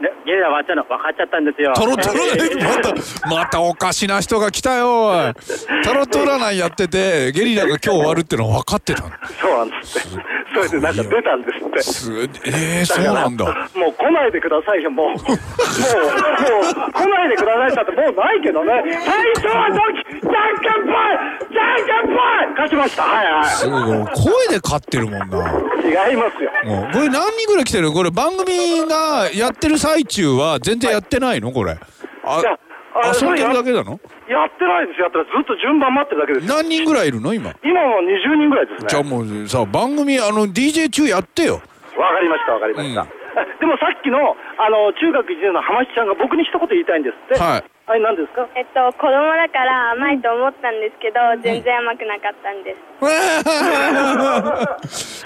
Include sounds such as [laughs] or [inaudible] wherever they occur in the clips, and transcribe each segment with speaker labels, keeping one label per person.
Speaker 1: ね、ゲリラ回っちゃうの分かっちゃったんですよ。
Speaker 2: トロトロ [laughs] またまたおかしな人が来たよおい [laughs] タロット占いやっててゲリラが今日終わるっての分かってたの
Speaker 1: そうなんです。それでなんか出たんですって。
Speaker 2: すえー、そうなんだ
Speaker 1: もう来ないでくださいよ、もう。[laughs] もう、もう、来ないでくださいってもうないけどね。最初はドキじゃんけんぽいじゃんけんぽい勝ちました。はいはい。
Speaker 2: すごい声で勝ってるもんな
Speaker 1: 違いますよ。
Speaker 2: もうこれ何人ぐらい来てる？これ番組がやってる最中は全然やってないの？これあ遊んでるだけなの？
Speaker 1: やってないですよ。やってないずっと順番待ってるだけですよ。
Speaker 2: 何人ぐらいいるの？今
Speaker 1: 今は20人ぐらいですね。
Speaker 2: じゃあもうさ番組あの DJ 中やってよ
Speaker 1: わかりました、わかりました。
Speaker 2: うん
Speaker 1: あ [laughs] でもさっきの、あの、中学1年の浜地ちゃんが僕に一言言いたいんですって。
Speaker 2: はい。
Speaker 1: はい、何ですか？
Speaker 3: えっと、子供だから甘いと思ったんですけど、全然甘くなかったんです。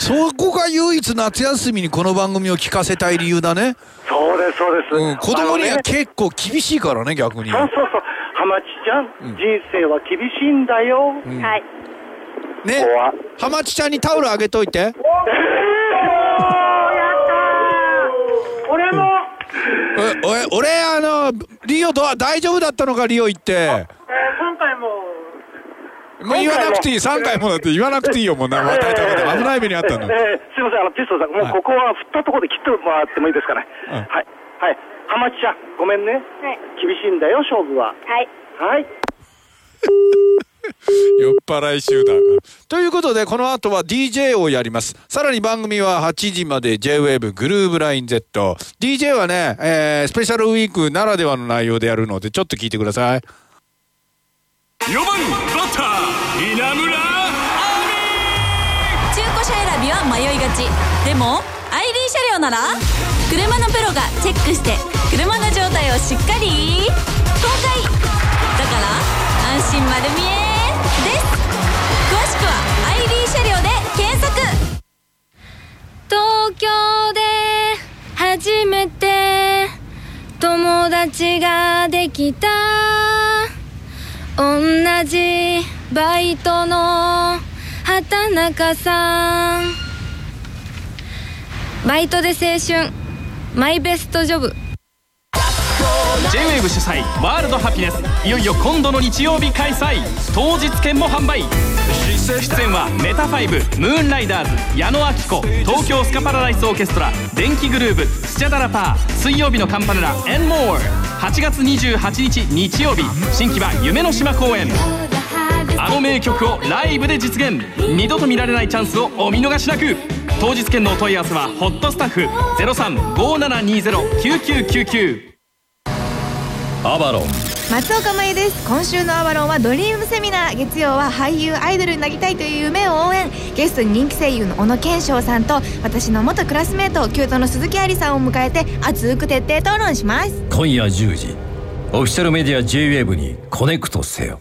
Speaker 3: [laughs]
Speaker 2: そこが唯一夏休みにこの番組を聞かせたい理由だね。
Speaker 1: そうです、そうです。
Speaker 2: うん、子供には結構厳しいからね、逆に。
Speaker 1: そうそうそう。浜地ちゃん、人生は厳しいんだよ。
Speaker 3: はい。
Speaker 2: ね
Speaker 1: ここは。
Speaker 2: 浜地ちゃんにタオルあげといて。
Speaker 1: 俺も、
Speaker 2: おえ俺、あの、リオどう大丈夫だったのか、リオ行って。
Speaker 1: えー今回も、
Speaker 2: もう言わなくていい、3回もだって言わなくていいよ、もうな、またいたこと危ない目にあったの。
Speaker 1: えーすいません、あの、ピストルさん、もうここは振ったところで切ってもらってもいいですかね。
Speaker 2: うん
Speaker 1: はい。はい。浜地ちゃん、ごめんね。
Speaker 3: はい。
Speaker 1: 厳しいんだよ、勝負は。
Speaker 3: はい。
Speaker 1: はい。[laughs]
Speaker 2: 酔っ払い集団。ということで、この後は DJ をやります。さらに番組は8時まで J-Wave グルーブライン Z。DJ はね、えースペシャルウィークならではの内容でやるので、ちょっと聞いてください。
Speaker 4: 4番バッター稲村
Speaker 5: 中古車選びは迷いがちでもアイリー車両なら？車のプロがチェックして車の状態をしっかり公開。だから安心丸見えです。詳しくはアイリー車両で検索。
Speaker 3: 東京で初めて友達ができた。同じバイトの畑中さん。バイトで青春。マイベストジョブ。
Speaker 4: J-WAVE 主催ワールドハピネスいよいよ今度の日曜日開催。当日券も販売。出演はメタファイブムーンライダーズ矢野明子東京スカパラダイスオーケストラ電気グルーヴスチャダラパー水曜日のカンパネラ and more 8月28日日曜日。新木場夢の島公演。あの名曲をライブで実現。二度と見られないチャンスをお見逃しなく。当日券のお問い合わせはホットスタッフ0357209999
Speaker 6: アバロン。
Speaker 7: 松岡茉優です。今週のアバロンはドリームセミナー月曜は俳優アイドルになりたいという夢を応援。ゲストに人気声優の小野賢章さんと私の元クラスメートキュートの鈴木愛理さんを迎えて熱く徹底討論します。
Speaker 6: 今夜10時。オフィシャルメディア JWAVE にコネクトせよ。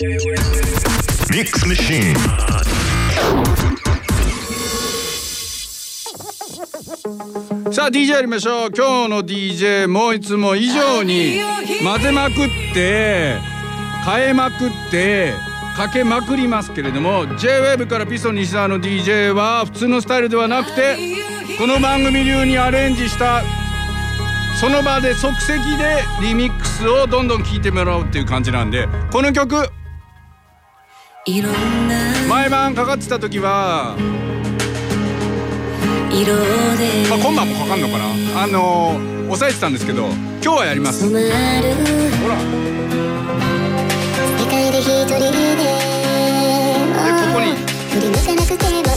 Speaker 8: ミックスマシーン
Speaker 2: さあ DJ やりましょう。今日の DJ もいつも以上に混ぜまくって変えまくってかけまくりますけれども JWAVE からピストン西澤の DJ は普通のスタイルではなくてこの番組流にアレンジしたその場で即席でリミックスをどんどん聴いてもらおうっていう感じなんでこの曲。毎晩かかってた時はまあ、今晩もかかんのかな？あのー、抑えてたんですけど今日はやります。ほら。
Speaker 9: 世界で一人で
Speaker 2: でここに。
Speaker 9: 振り向かなくても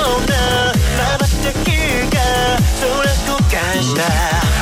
Speaker 9: なまば
Speaker 10: た
Speaker 11: きが空後悔した。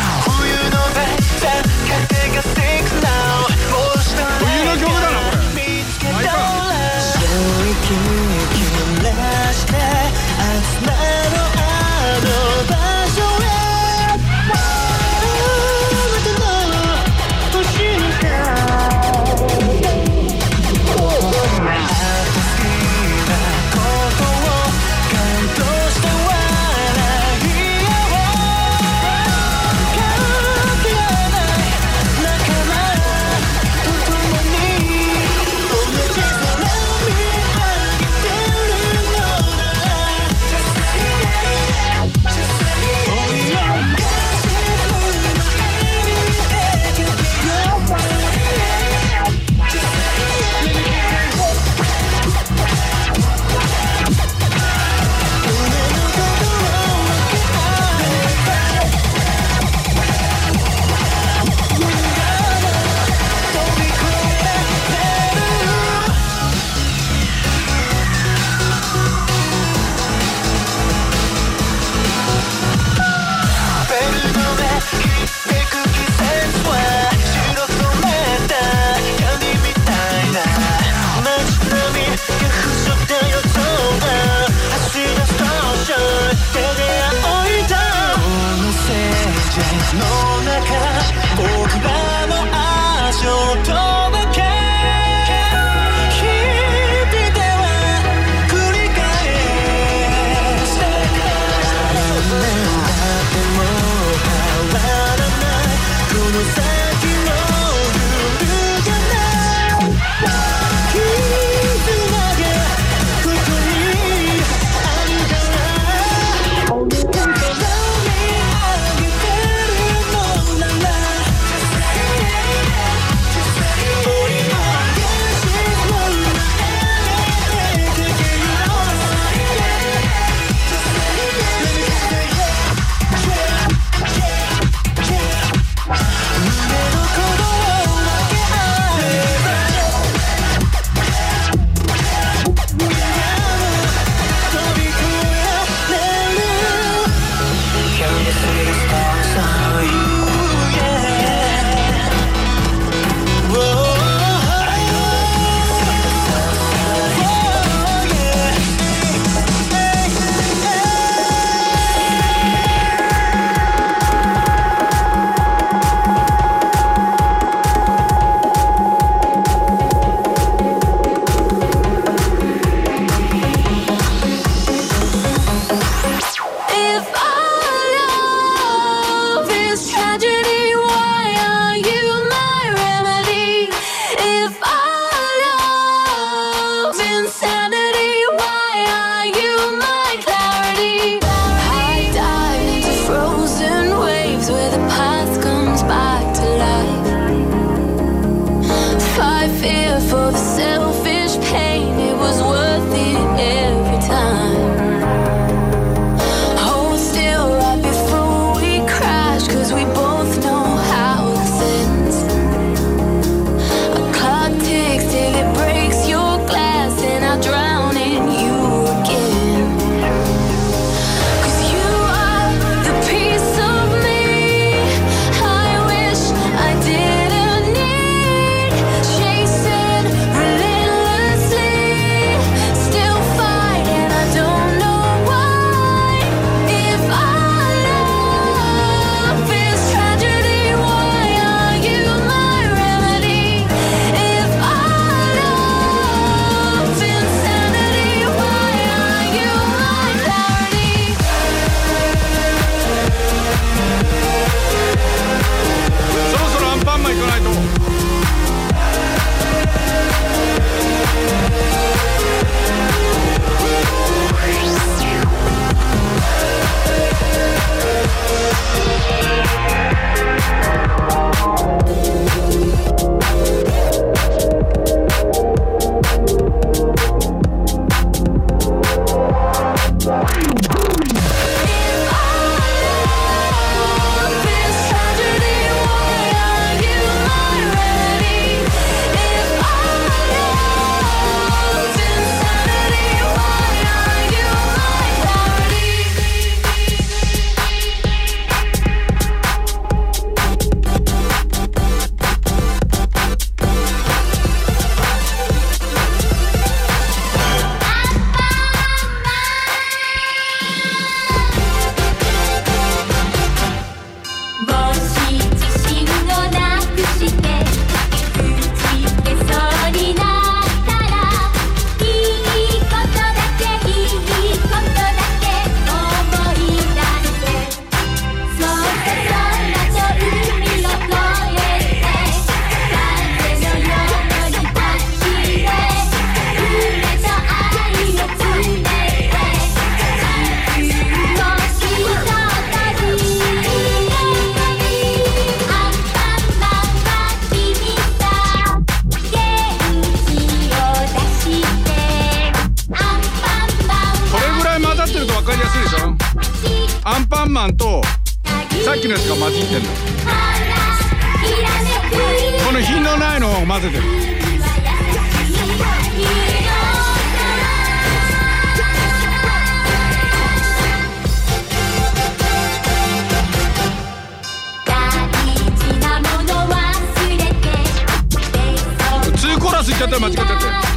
Speaker 11: ちゃったら間違っちゃった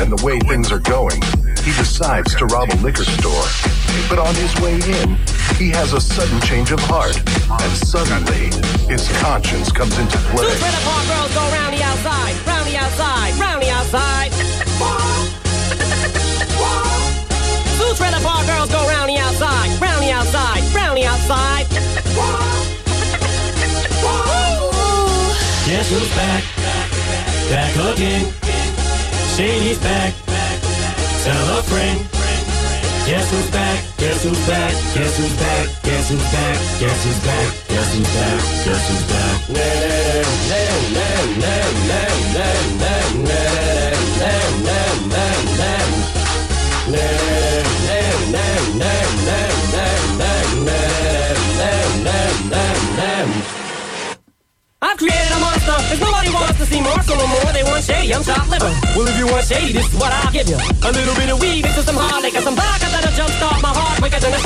Speaker 8: and the way things are going, he decides to rob a liquor store. But on his way in, he has a sudden change of heart, and suddenly, his conscience comes into
Speaker 10: Two
Speaker 8: play.
Speaker 10: trailer park girls go round the outside, round the outside, round the outside. Two trailer park girls go round the outside, round the outside, round the outside.
Speaker 12: Guess who's back? Back again. Shady's back. Tell a friend. Guess who's back? Guess who's back? Guess who's back? Guess who's back? Guess who's back? Guess who's back? Guess who's back? No, no, no, no, no, no, no, no, no, no, no, no. No, no, no, no, no, no, no.
Speaker 10: I've created a monster. There's nobody wants to see Marshall no more. They want shady. I'm chopped liver. Well, if you want shady, this is what I'll give you. A little bit of weed with some hard liquor, some vodka that'll jumpstart my heart quicker than a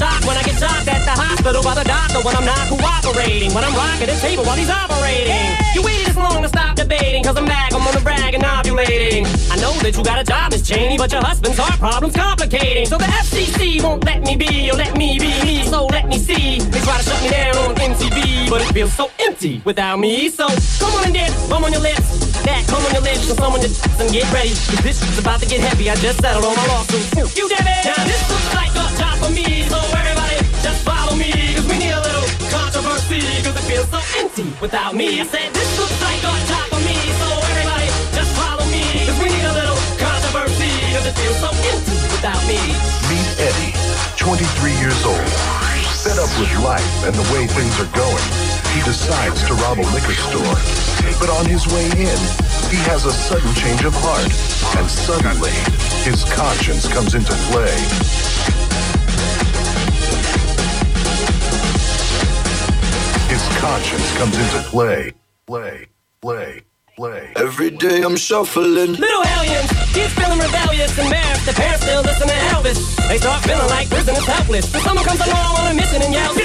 Speaker 10: the by the doctor when I'm not cooperating. When I'm rocking the table while he's operating. You waited this long to stop debating, cause I'm back. I'm on the brag and ovulating. I know that you got a job, Miss Cheney, but your husband's heart problem's complicating. So the FCC won't let me be, or let me be me. So let me see. They try to shut me down on MTV, but it feels so empty without me. So come on and dance, bum on your lips. That come on your lips, so someone just and get ready. Cause this is about to get heavy. I just settled on my lawsuit. You did it! Now this looks like a job for me, so everybody feels so empty without me. I said this looks like a job for me, so everybody just follow me. Cause we need a little controversy, cause it feels so empty without me.
Speaker 8: Meet Eddie, 23 years old. Fed up with life and the way things are going, he decides to rob a liquor store. But on his way in, he has a sudden change of heart, and suddenly, his conscience comes into play. His conscience comes into play. Play, play, play.
Speaker 13: Every day I'm shuffling.
Speaker 10: Little hellions, kids feeling rebellious and embarrassed. the parents still listen to Elvis. They start feeling like prisoners helpless. So someone comes along on a mission and yells,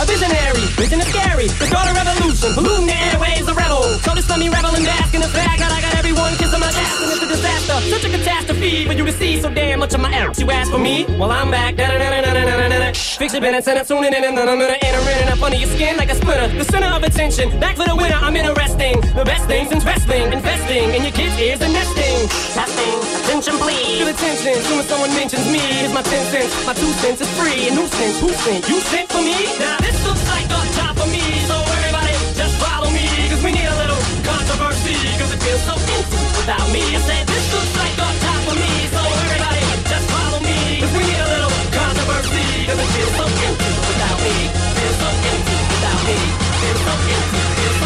Speaker 10: A visionary, vision is scary. The start a revolution, polluting the airwaves, a rebel. So this let me rebel and bask in the fact that I got everyone kissing my ass and it's a disaster. Such a catastrophe for you to see so damn much of my errors. You ask for me? Well, I'm back. Da-da-da-da-da-da-da-da. Fix your bed and send it tuning in and then I'm gonna enter in and up under your skin like a splinter. The center of attention, back for the winner. I'm interesting. The best thing since wrestling, investing in your kids' ears and nesting. Testing, attention please. Feel attention soon as someone mentions me. Here's my 10 cents, my 2 cents is free. A nuisance, who sent? You sent for me? Now this looks like a job for me. So everybody just follow me. Cause we need a little controversy. Cause it feels so empty without me. I said this looks like a feels so empty without me. Feels so empty without me. Feels so empty.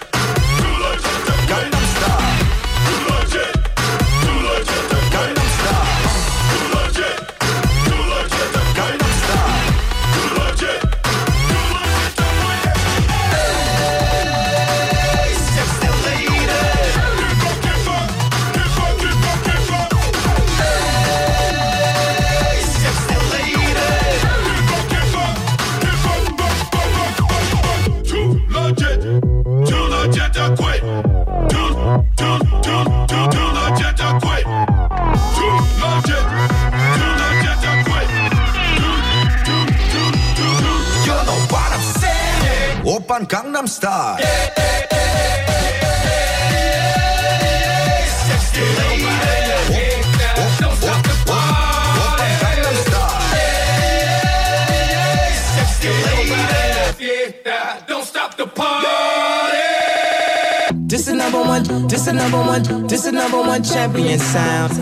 Speaker 14: Gangnam Style.
Speaker 15: Yeah, yeah, yeah, Sexy.
Speaker 16: This is number one, this is number one, this is number one champion sound.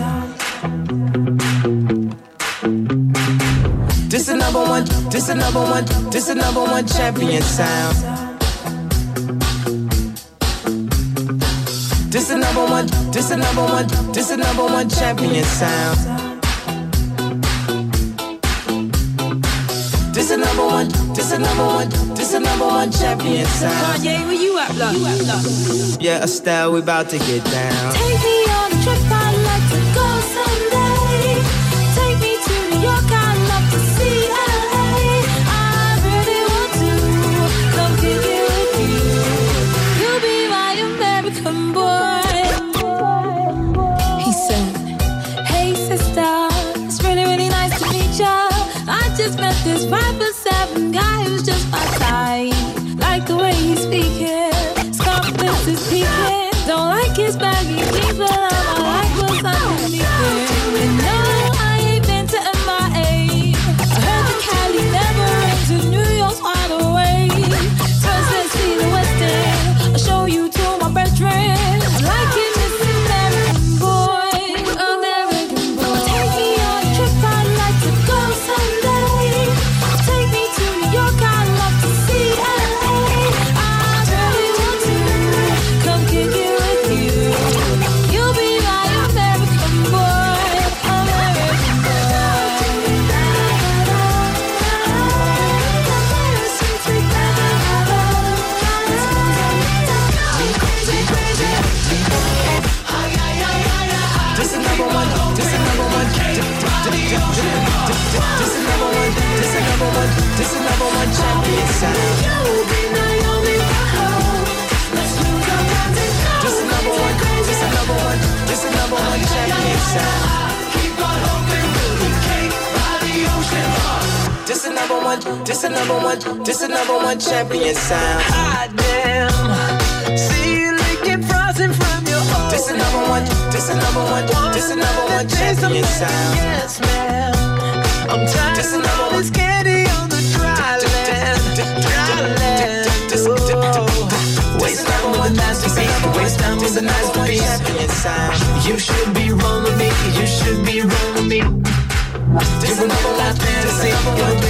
Speaker 16: This is number one, this is number one, this is number one champion sound. This the number one, this the number one, this the number one champion sound. This the number one, this the number one, this the number one champion sound.
Speaker 5: Kanye, where you at, blood?
Speaker 16: Yeah, Estelle, we about to get down.
Speaker 3: Take me
Speaker 16: always champion sound. Hot damn. See you licking frosting from your home. This is number one. This is number one. This is number one champion sound. Yes, ma'am. I'm tired this of all this candy on the dry land. Dry land. Waste time with a. Waste time with a masterpiece. You should be rolling me. You should be rolling me. This is number one fantasy. You're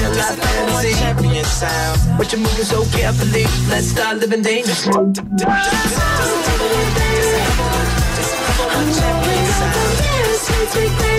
Speaker 16: see champion sound. But you're moving so carefully. Let's start living
Speaker 2: dangerous. Just, just, just,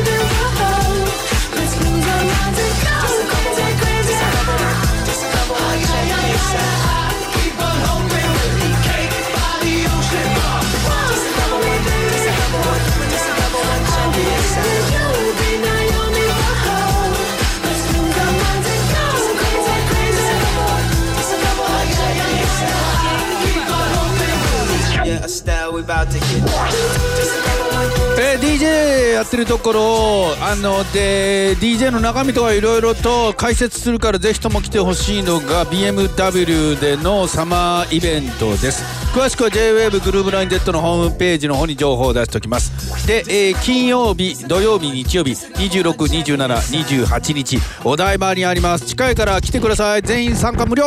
Speaker 2: ってるところをあので DJ の中身とかいろいろと解説するからぜひとも来てほしいのが BMW でのサマーイベントです。詳しくは JWAVE グルーブライン Z のホームページの方に情報を出しておきます。で、えー金曜日土曜日日曜日262728日お台場にあります。近いから来てください。全員参加無料。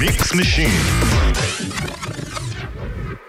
Speaker 8: Mix Machine.